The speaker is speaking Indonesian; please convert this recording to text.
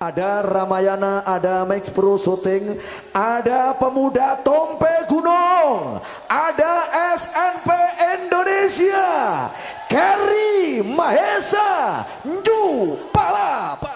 Ada Ramayana, ada Max Pro Shooting, ada Pemuda Tompe Gunung, ada SNP Indonesia, Kerry Mahesa, Nju Palapa.